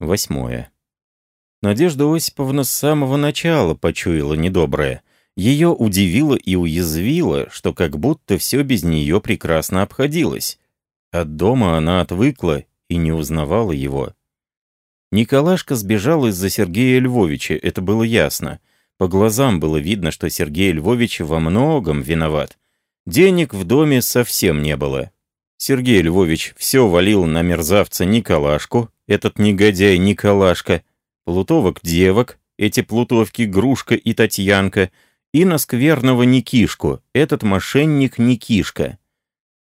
Восьмое. Надежда Осиповна с самого начала почуяла недоброе. Ее удивило и уязвило, что как будто все без нее прекрасно обходилось. От дома она отвыкла и не узнавала его. Николашка сбежал из-за Сергея Львовича, это было ясно. По глазам было видно, что Сергей Львович во многом виноват. Денег в доме совсем не было. Сергей Львович все валил на мерзавца Николашку, этот негодяй Николашка, плутовок девок, эти плутовки Грушка и Татьянка, и на скверного Никишку, этот мошенник Никишка.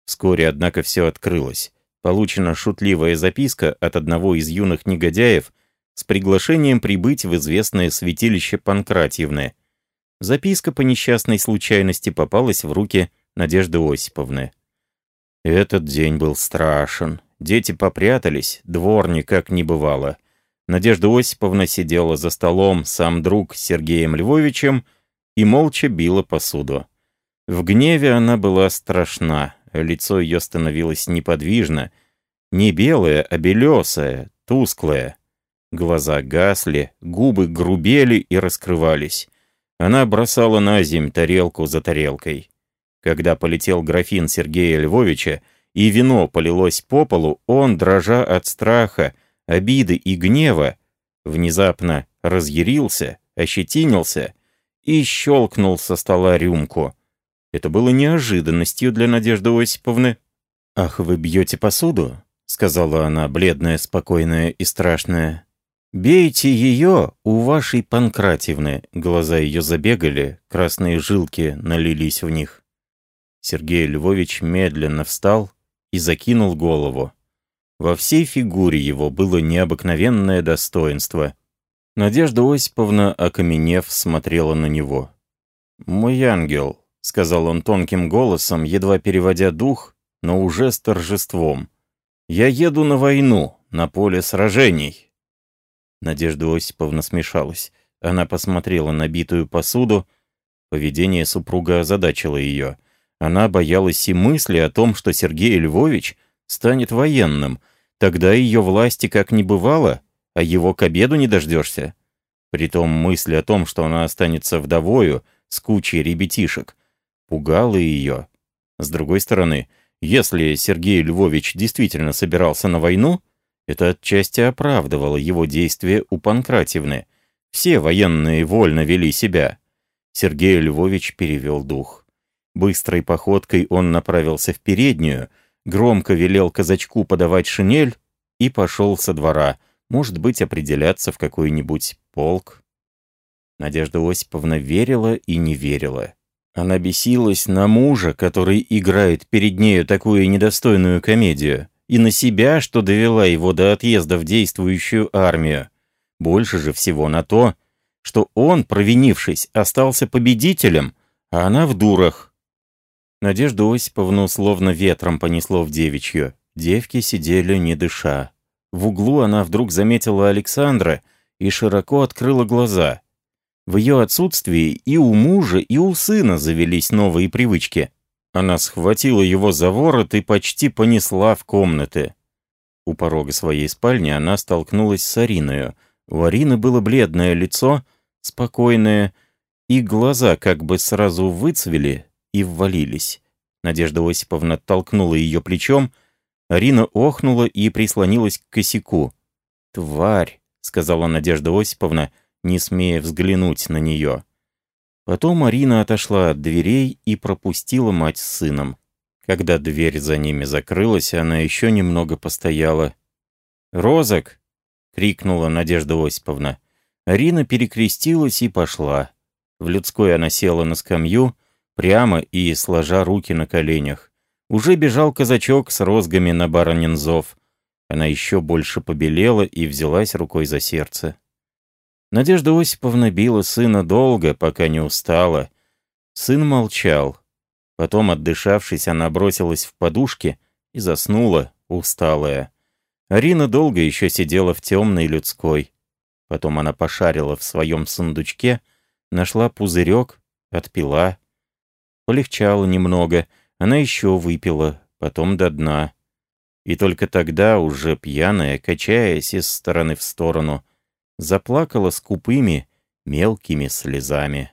Вскоре, однако, все открылось. Получена шутливая записка от одного из юных негодяев с приглашением прибыть в известное святилище Панкратьевны. Записка по несчастной случайности попалась в руки Надежды Осиповны. Этот день был страшен. Дети попрятались, двор никак не бывало. Надежда Осиповна сидела за столом, сам друг с Сергеем Львовичем, и молча била посуду. В гневе она была страшна, лицо ее становилось неподвижно, не белое, а белесое, тусклое. Глаза гасли, губы грубели и раскрывались. Она бросала на земь тарелку за тарелкой. Когда полетел графин Сергея Львовича, и вино полилось по полу, он, дрожа от страха, обиды и гнева, внезапно разъярился, ощетинился и щелкнул со стола рюмку. Это было неожиданностью для Надежды Осиповны. «Ах, вы бьете посуду?» — сказала она, бледная, спокойная и страшная. «Бейте ее у вашей Панкративны». Глаза ее забегали, красные жилки налились в них. Сергей Львович медленно встал и закинул голову. Во всей фигуре его было необыкновенное достоинство. Надежда Осиповна, окаменев, смотрела на него. «Мой ангел», — сказал он тонким голосом, едва переводя дух, но уже с торжеством. «Я еду на войну, на поле сражений». Надежда Осиповна смешалась. Она посмотрела на битую посуду. Поведение супруга озадачило ее. Она боялась и мысли о том, что Сергей Львович станет военным. Тогда ее власти как не бывало, а его к обеду не дождешься. Притом мысль о том, что она останется вдовою с кучей ребятишек, пугала ее. С другой стороны, если Сергей Львович действительно собирался на войну, это отчасти оправдывало его действия у Панкративны. Все военные вольно вели себя. Сергей Львович перевел дух. Быстрой походкой он направился в переднюю, громко велел казачку подавать шинель и пошел со двора, может быть, определяться в какой-нибудь полк. Надежда Осиповна верила и не верила. Она бесилась на мужа, который играет перед нею такую недостойную комедию, и на себя, что довела его до отъезда в действующую армию. Больше же всего на то, что он, провинившись, остался победителем, а она в дурах. Надежду Осиповну словно ветром понесло в девичью. Девки сидели не дыша. В углу она вдруг заметила Александра и широко открыла глаза. В ее отсутствии и у мужа, и у сына завелись новые привычки. Она схватила его за ворот и почти понесла в комнаты. У порога своей спальни она столкнулась с Ариною. У Арины было бледное лицо, спокойное, и глаза как бы сразу выцвели, и ввалились. Надежда Осиповна толкнула ее плечом, Арина охнула и прислонилась к косяку. «Тварь!» — сказала Надежда Осиповна, не смея взглянуть на нее. Потом Арина отошла от дверей и пропустила мать с сыном. Когда дверь за ними закрылась, она еще немного постояла. «Розок!» — крикнула Надежда Осиповна. Арина перекрестилась и пошла. В людской она села на скамью, прямо и сложа руки на коленях. Уже бежал казачок с розгами на баронин зов. Она еще больше побелела и взялась рукой за сердце. Надежда Осиповна била сына долго, пока не устала. Сын молчал. Потом, отдышавшись, она бросилась в подушки и заснула, усталая. Арина долго еще сидела в темной людской. Потом она пошарила в своем сундучке, нашла пузырек, отпила. Полегчало немного. Она еще выпила, потом до дна. И только тогда, уже пьяная, качаясь из стороны в сторону, заплакала скупыми, мелкими слезами.